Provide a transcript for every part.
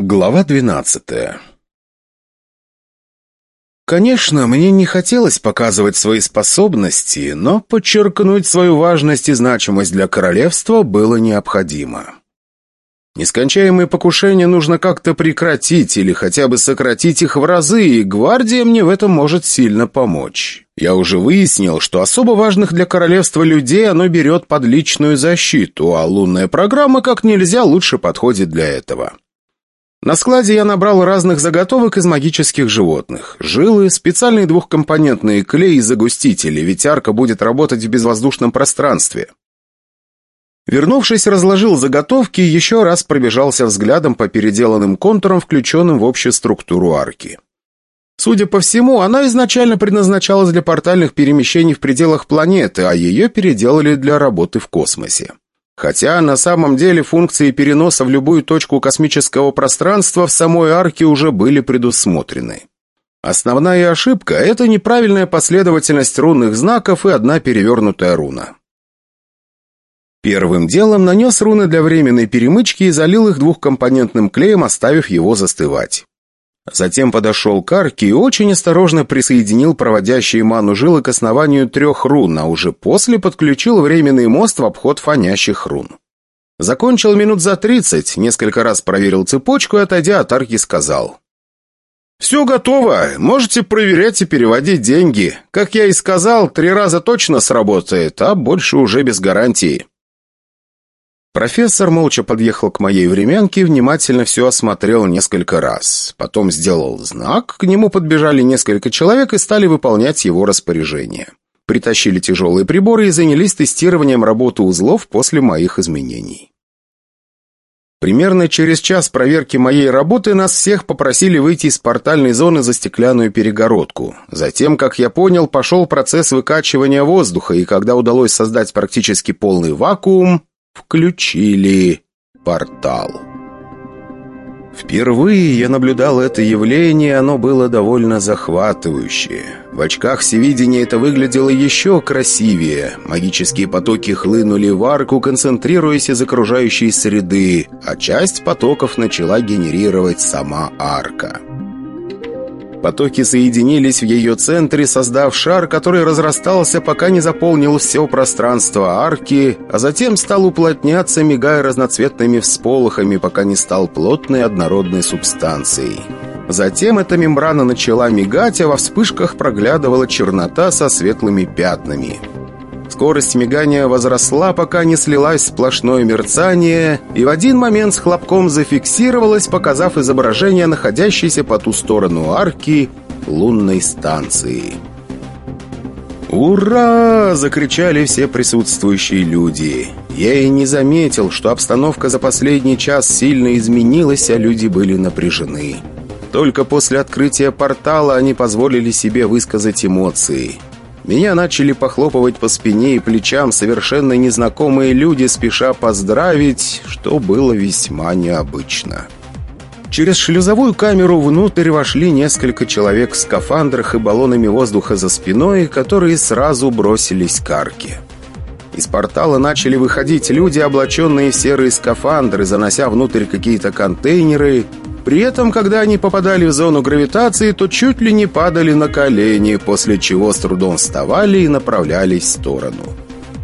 Глава двенадцатая Конечно, мне не хотелось показывать свои способности, но подчеркнуть свою важность и значимость для королевства было необходимо. Нескончаемые покушения нужно как-то прекратить или хотя бы сократить их в разы, и гвардия мне в этом может сильно помочь. Я уже выяснил, что особо важных для королевства людей оно берет под личную защиту, а лунная программа как нельзя лучше подходит для этого. На складе я набрал разных заготовок из магических животных. Жилы, специальные двухкомпонентные клей и загустители, ведь арка будет работать в безвоздушном пространстве. Вернувшись, разложил заготовки и еще раз пробежался взглядом по переделанным контурам, включенным в общую структуру арки. Судя по всему, она изначально предназначалась для портальных перемещений в пределах планеты, а ее переделали для работы в космосе. Хотя на самом деле функции переноса в любую точку космического пространства в самой арке уже были предусмотрены. Основная ошибка – это неправильная последовательность рунных знаков и одна перевернутая руна. Первым делом нанес руны для временной перемычки и залил их двухкомпонентным клеем, оставив его застывать. Затем подошел к арке и очень осторожно присоединил проводящие ману жилы к основанию трех рун, а уже после подключил временный мост в обход фонящих рун. Закончил минут за тридцать, несколько раз проверил цепочку и, отойдя от арки, сказал. «Все готово. Можете проверять и переводить деньги. Как я и сказал, три раза точно сработает, а больше уже без гарантии». Профессор молча подъехал к моей времянке и внимательно все осмотрел несколько раз. Потом сделал знак, к нему подбежали несколько человек и стали выполнять его распоряжение. Притащили тяжелые приборы и занялись тестированием работы узлов после моих изменений. Примерно через час проверки моей работы нас всех попросили выйти из портальной зоны за стеклянную перегородку. Затем, как я понял, пошел процесс выкачивания воздуха, и когда удалось создать практически полный вакуум, включили портал. Впервые я наблюдал это явление, оно было довольно захватывающее. В очках всевидения это выглядело еще красивее. Магические потоки хлынули в арку, концентрируясь из окружающей среды, а часть потоков начала генерировать сама арка. Потоки соединились в ее центре, создав шар, который разрастался, пока не заполнил все пространство арки, а затем стал уплотняться, мигая разноцветными всполохами, пока не стал плотной однородной субстанцией. Затем эта мембрана начала мигать, а во вспышках проглядывала чернота со светлыми пятнами. Скорость мигания возросла, пока не слилась сплошное мерцание, и в один момент с хлопком зафиксировалась, показав изображение находящейся по ту сторону арки лунной станции. «Ура!» – закричали все присутствующие люди. Я и не заметил, что обстановка за последний час сильно изменилась, а люди были напряжены. Только после открытия портала они позволили себе высказать эмоции – меня начали похлопывать по спине и плечам совершенно незнакомые люди, спеша поздравить, что было весьма необычно. Через шлюзовую камеру внутрь вошли несколько человек в скафандрах и баллонами воздуха за спиной, которые сразу бросились к арке. Из портала начали выходить люди, облаченные в серые скафандры, занося внутрь какие-то контейнеры при этом, когда они попадали в зону гравитации, то чуть ли не падали на колени, после чего с трудом вставали и направлялись в сторону.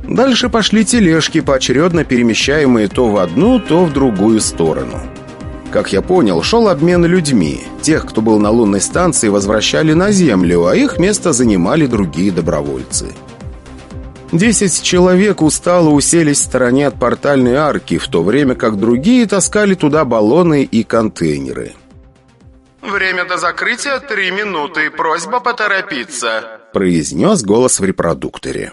Дальше пошли тележки, поочередно перемещаемые то в одну, то в другую сторону. Как я понял, шел обмен людьми. Тех, кто был на лунной станции, возвращали на Землю, а их место занимали другие добровольцы. Десять человек устало уселись в стороне от портальной арки, в то время как другие таскали туда баллоны и контейнеры. «Время до закрытия три минуты. Просьба поторопиться», – произнес голос в репродукторе.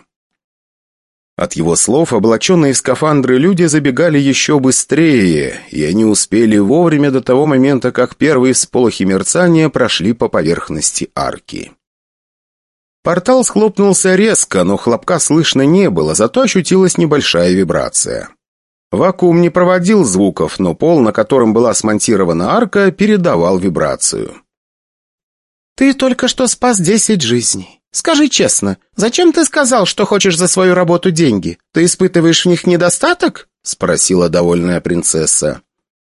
От его слов облаченные в скафандры люди забегали еще быстрее, и они успели вовремя до того момента, как первые всполохи мерцания прошли по поверхности арки. Портал схлопнулся резко, но хлопка слышно не было, зато ощутилась небольшая вибрация. Вакуум не проводил звуков, но пол, на котором была смонтирована арка, передавал вибрацию. «Ты только что спас десять жизней. Скажи честно, зачем ты сказал, что хочешь за свою работу деньги? Ты испытываешь в них недостаток?» — спросила довольная принцесса.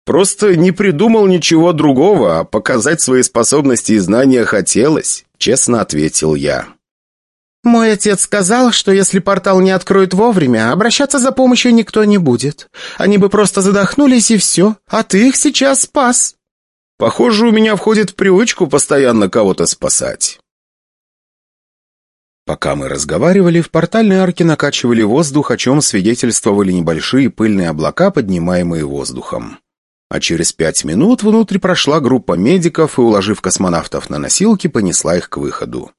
Просто не придумал ничего другого, а показать свои способности и знания хотелось», — честно ответил я. «Мой отец сказал, что если портал не откроют вовремя, обращаться за помощью никто не будет. Они бы просто задохнулись и все, а ты их сейчас спас». «Похоже, у меня входит в привычку постоянно кого-то спасать». Пока мы разговаривали, в портальной арке накачивали воздух, о чем свидетельствовали небольшие пыльные облака, поднимаемые воздухом. А через пять минут внутрь прошла группа медиков и, уложив космонавтов на носилки, понесла их к выходу.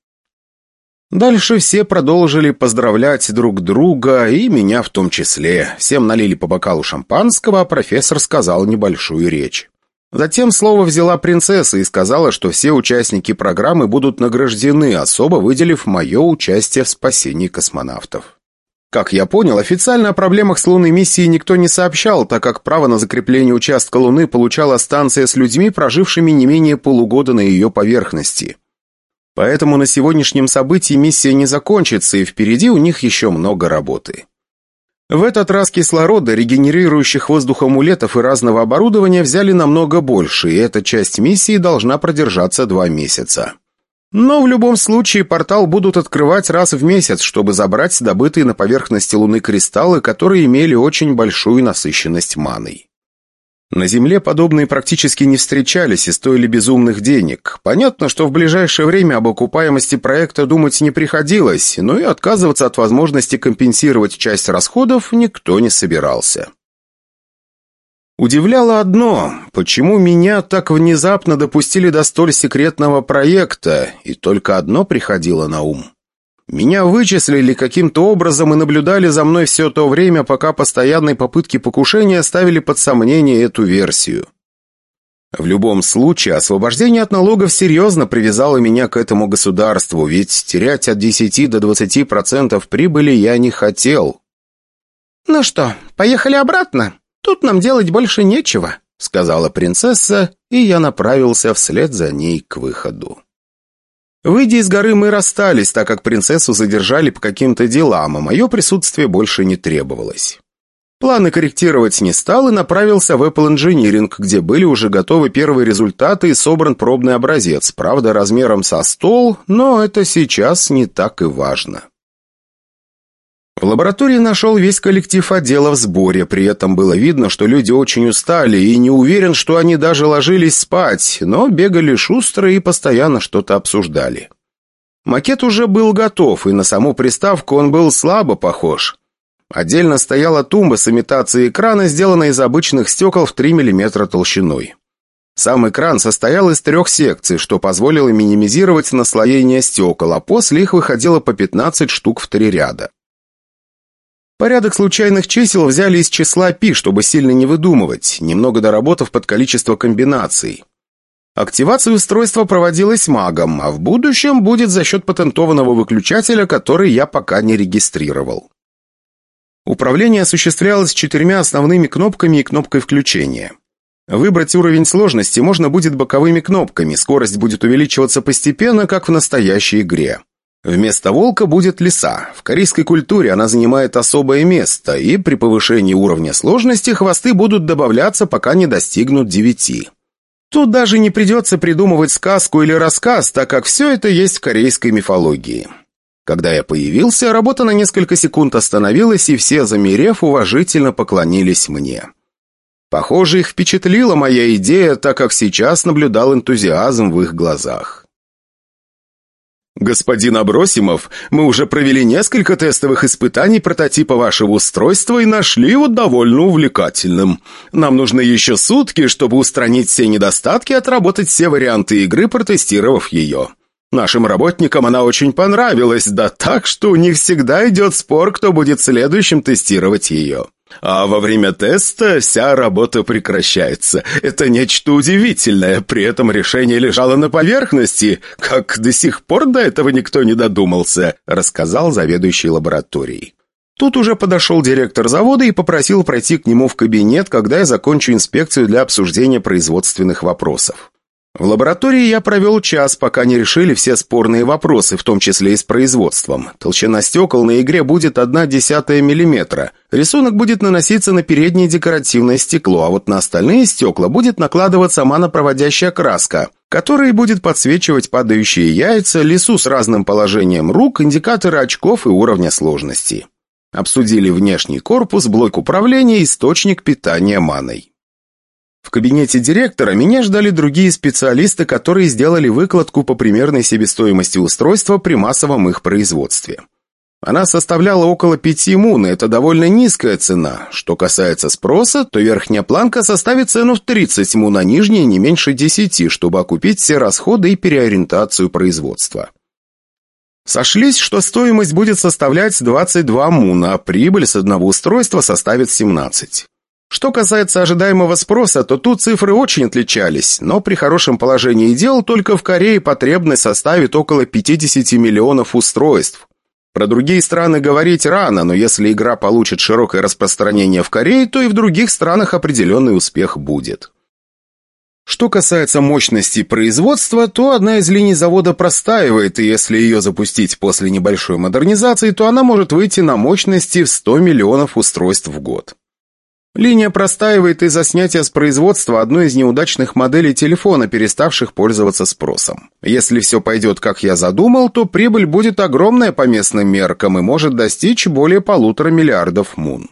Дальше все продолжили поздравлять друг друга, и меня в том числе. Всем налили по бокалу шампанского, а профессор сказал небольшую речь. Затем слово взяла принцесса и сказала, что все участники программы будут награждены, особо выделив мое участие в спасении космонавтов. Как я понял, официально о проблемах с лунной миссией никто не сообщал, так как право на закрепление участка Луны получала станция с людьми, прожившими не менее полугода на ее поверхности. Поэтому на сегодняшнем событии миссия не закончится, и впереди у них еще много работы. В этот раз кислорода, регенерирующих воздух амулетов и разного оборудования взяли намного больше, и эта часть миссии должна продержаться два месяца. Но в любом случае портал будут открывать раз в месяц, чтобы забрать добытые на поверхности Луны кристаллы, которые имели очень большую насыщенность маной. На Земле подобные практически не встречались и стоили безумных денег. Понятно, что в ближайшее время об окупаемости проекта думать не приходилось, но и отказываться от возможности компенсировать часть расходов никто не собирался. Удивляло одно, почему меня так внезапно допустили до столь секретного проекта, и только одно приходило на ум. Меня вычислили каким-то образом и наблюдали за мной все то время, пока постоянные попытки покушения ставили под сомнение эту версию. В любом случае, освобождение от налогов серьезно привязало меня к этому государству, ведь терять от 10 до 20% прибыли я не хотел. «Ну что, поехали обратно? Тут нам делать больше нечего», — сказала принцесса, и я направился вслед за ней к выходу. Выйдя из горы, мы расстались, так как принцессу задержали по каким-то делам, а мое присутствие больше не требовалось. Планы корректировать не стал и направился в Apple Engineering, где были уже готовы первые результаты и собран пробный образец, правда, размером со стол, но это сейчас не так и важно. В лаборатории нашел весь коллектив отдела в сборе, при этом было видно, что люди очень устали, и не уверен, что они даже ложились спать, но бегали шустро и постоянно что-то обсуждали. Макет уже был готов, и на саму приставку он был слабо похож. Отдельно стояла тумба с имитацией экрана, сделанной из обычных стекол в 3 мм толщиной. Сам экран состоял из трех секций, что позволило минимизировать наслоение стекол, а после их выходило по 15 штук в три ряда. Порядок случайных чисел взяли из числа π, чтобы сильно не выдумывать, немного доработав под количество комбинаций. Активация устройства проводилась магом, а в будущем будет за счет патентованного выключателя, который я пока не регистрировал. Управление осуществлялось четырьмя основными кнопками и кнопкой включения. Выбрать уровень сложности можно будет боковыми кнопками, скорость будет увеличиваться постепенно, как в настоящей игре. Вместо волка будет лиса. В корейской культуре она занимает особое место, и при повышении уровня сложности хвосты будут добавляться, пока не достигнут девяти. Тут даже не придется придумывать сказку или рассказ, так как все это есть в корейской мифологии. Когда я появился, работа на несколько секунд остановилась, и все, замерев, уважительно поклонились мне. Похоже, их впечатлила моя идея, так как сейчас наблюдал энтузиазм в их глазах. «Господин Абросимов, мы уже провели несколько тестовых испытаний прототипа вашего устройства и нашли его довольно увлекательным. Нам нужны еще сутки, чтобы устранить все недостатки и отработать все варианты игры, протестировав ее. Нашим работникам она очень понравилась, да так, что у них всегда идет спор, кто будет следующим тестировать ее». А во время теста вся работа прекращается. Это нечто удивительное. При этом решение лежало на поверхности. Как до сих пор до этого никто не додумался, рассказал заведующий лабораторией. Тут уже подошел директор завода и попросил пройти к нему в кабинет, когда я закончу инспекцию для обсуждения производственных вопросов. В лаборатории я провел час, пока не решили все спорные вопросы, в том числе и с производством. Толщина стекол на игре будет 1 десятая миллиметра. Рисунок будет наноситься на переднее декоративное стекло, а вот на остальные стекла будет накладываться манопроводящая краска, которая будет подсвечивать падающие яйца, лесу с разным положением рук, индикаторы очков и уровня сложности. Обсудили внешний корпус, блок управления, источник питания маной. В кабинете директора меня ждали другие специалисты, которые сделали выкладку по примерной себестоимости устройства при массовом их производстве. Она составляла около 5 мун, и это довольно низкая цена. Что касается спроса, то верхняя планка составит цену в 30 мун, а нижняя не меньше 10, чтобы окупить все расходы и переориентацию производства. Сошлись, что стоимость будет составлять 22 муна, а прибыль с одного устройства составит 17. Что касается ожидаемого спроса, то тут цифры очень отличались, но при хорошем положении дел только в Корее потребность составит около 50 миллионов устройств. Про другие страны говорить рано, но если игра получит широкое распространение в Корее, то и в других странах определенный успех будет. Что касается мощности производства, то одна из линий завода простаивает, и если ее запустить после небольшой модернизации, то она может выйти на мощности в 100 миллионов устройств в год. Линия простаивает из-за снятия с производства одной из неудачных моделей телефона, переставших пользоваться спросом. Если все пойдет, как я задумал, то прибыль будет огромная по местным меркам и может достичь более полутора миллиардов мун.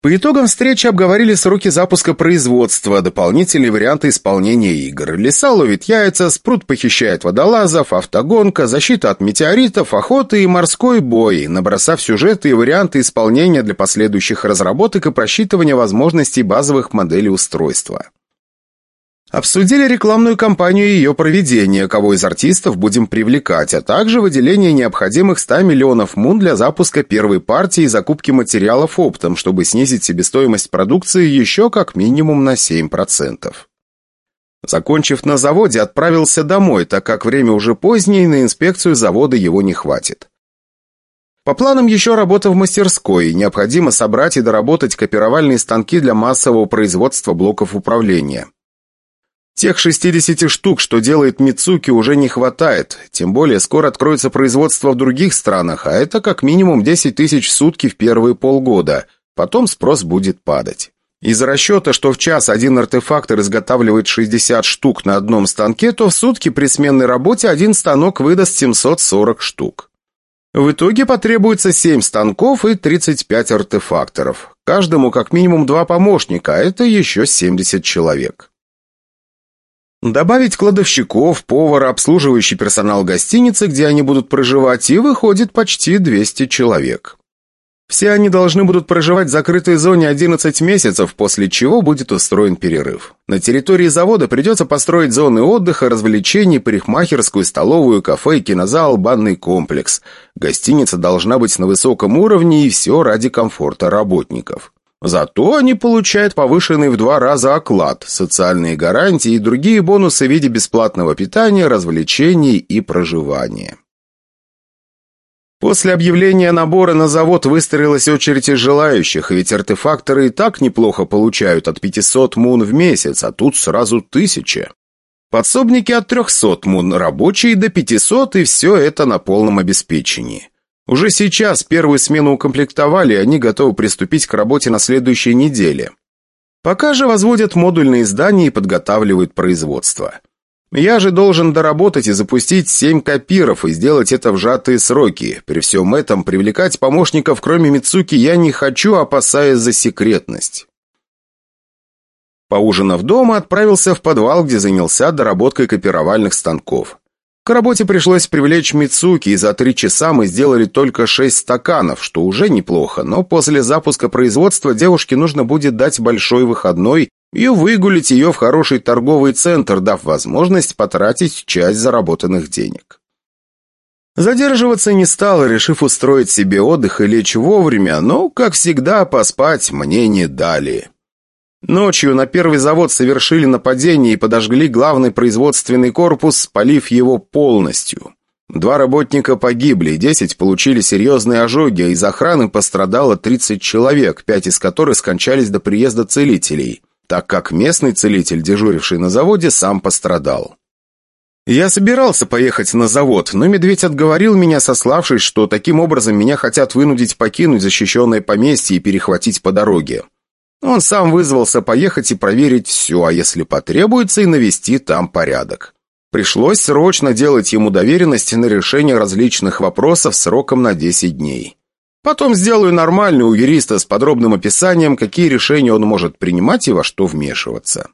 По итогам встречи обговорили сроки запуска производства, дополнительные варианты исполнения игр. Леса ловит яйца, спрут похищает водолазов, автогонка, защита от метеоритов, охота и морской бой, набросав сюжеты и варианты исполнения для последующих разработок и просчитывания возможностей базовых моделей устройства. Обсудили рекламную кампанию и ее проведение, кого из артистов будем привлекать, а также выделение необходимых 100 миллионов мун для запуска первой партии и закупки материалов оптом, чтобы снизить себестоимость продукции еще как минимум на 7%. Закончив на заводе, отправился домой, так как время уже позднее и на инспекцию завода его не хватит. По планам еще работа в мастерской, необходимо собрать и доработать копировальные станки для массового производства блоков управления. Тех 60 штук, что делает Мицуки, уже не хватает. Тем более, скоро откроется производство в других странах, а это как минимум 10 тысяч в сутки в первые полгода. Потом спрос будет падать. Из расчета, что в час один артефактор изготавливает 60 штук на одном станке, то в сутки при сменной работе один станок выдаст 740 штук. В итоге потребуется 7 станков и 35 артефакторов. Каждому как минимум два помощника, а это еще 70 человек. Добавить кладовщиков, повара, обслуживающий персонал гостиницы, где они будут проживать, и выходит почти 200 человек. Все они должны будут проживать в закрытой зоне 11 месяцев, после чего будет устроен перерыв. На территории завода придется построить зоны отдыха, развлечений, парикмахерскую, столовую, кафе, кинозал, банный комплекс. Гостиница должна быть на высоком уровне и все ради комфорта работников. Зато они получают повышенный в два раза оклад, социальные гарантии и другие бонусы в виде бесплатного питания, развлечений и проживания. После объявления набора на завод выстроилась очередь из желающих, ведь артефакторы и так неплохо получают от 500 мун в месяц, а тут сразу тысяча. Подсобники от 300 мун, рабочие до 500, и все это на полном обеспечении. Уже сейчас первую смену укомплектовали, и они готовы приступить к работе на следующей неделе. Пока же возводят модульные здания и подготавливают производство. Я же должен доработать и запустить семь копиров и сделать это в сжатые сроки. При всем этом привлекать помощников, кроме Мицуки, я не хочу, опасаясь за секретность. Поужинав дома, отправился в подвал, где занялся доработкой копировальных станков. К работе пришлось привлечь Мицуки, и за три часа мы сделали только шесть стаканов, что уже неплохо, но после запуска производства девушке нужно будет дать большой выходной и выгулить ее в хороший торговый центр, дав возможность потратить часть заработанных денег. Задерживаться не стал, решив устроить себе отдых и лечь вовремя, но, как всегда, поспать мне не дали. Ночью на первый завод совершили нападение и подожгли главный производственный корпус, спалив его полностью. Два работника погибли, десять получили серьезные ожоги, из охраны пострадало 30 человек, пять из которых скончались до приезда целителей. так как местный целитель, дежуривший на заводе, сам пострадал. Я собирался поехать на завод, но медведь отговорил меня, сославшись, что таким образом меня хотят вынудить покинуть защищенное поместье и перехватить по дороге. Он сам вызвался поехать и проверить все, а если потребуется, и навести там порядок. Пришлось срочно делать ему доверенность на решение различных вопросов сроком на 10 дней. Потом сделаю нормальный у юриста с подробным описанием, какие решения он может принимать и во что вмешиваться.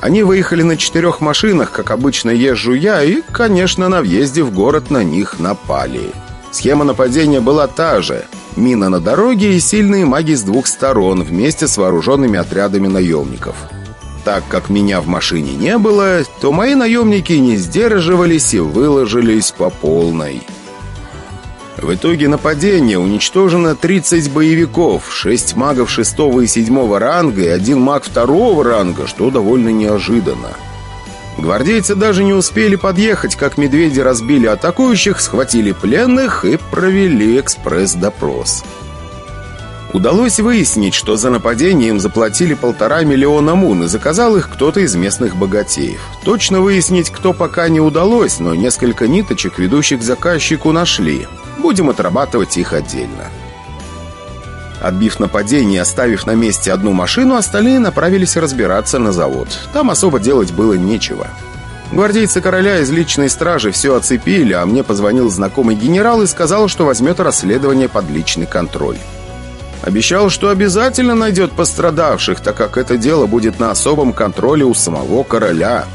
Они выехали на четырех машинах, как обычно езжу я, и, конечно, на въезде в город на них напали. Схема нападения была та же. Мина на дороге и сильные маги с двух сторон, вместе с вооруженными отрядами наемников. Так как меня в машине не было, то мои наемники не сдерживались и выложились по полной. В итоге нападения уничтожено 30 боевиков, 6 магов 6 и 7 ранга и один маг 2 ранга, что довольно неожиданно. Гвардейцы даже не успели подъехать, как медведи разбили атакующих, схватили пленных и провели экспресс-допрос. Удалось выяснить, что за нападение им заплатили полтора миллиона мун и заказал их кто-то из местных богатеев. Точно выяснить, кто пока не удалось, но несколько ниточек, ведущих к заказчику, нашли. Будем отрабатывать их отдельно. Отбив нападение оставив на месте одну машину, остальные направились разбираться на завод. Там особо делать было нечего. Гвардейцы короля из личной стражи все оцепили, а мне позвонил знакомый генерал и сказал, что возьмет расследование под личный контроль. Обещал, что обязательно найдет пострадавших, так как это дело будет на особом контроле у самого короля.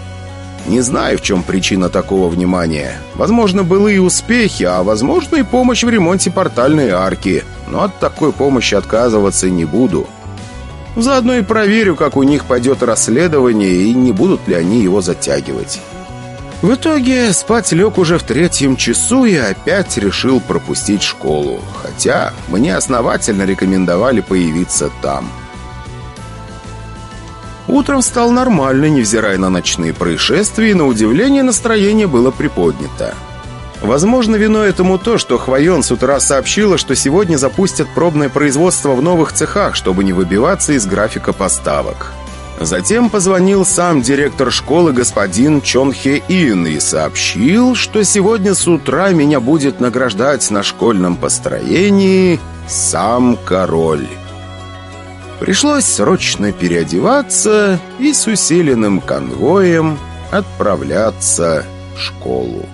Не знаю, в чем причина такого внимания. Возможно, былые успехи, а возможно и помощь в ремонте портальной арки. Но от такой помощи отказываться не буду. Заодно и проверю, как у них пойдет расследование и не будут ли они его затягивать. В итоге спать лег уже в третьем часу и опять решил пропустить школу. Хотя мне основательно рекомендовали появиться там. Утром стал нормально, невзирая на ночные происшествия, и на удивление настроение было приподнято. Возможно, виной этому то, что Хвоен с утра сообщила, что сегодня запустят пробное производство в новых цехах, чтобы не выбиваться из графика поставок. Затем позвонил сам директор школы господин Чон Хе Ин и сообщил, что сегодня с утра меня будет награждать на школьном построении сам король. Пришлось срочно переодеваться и с усиленным конвоем отправляться в школу.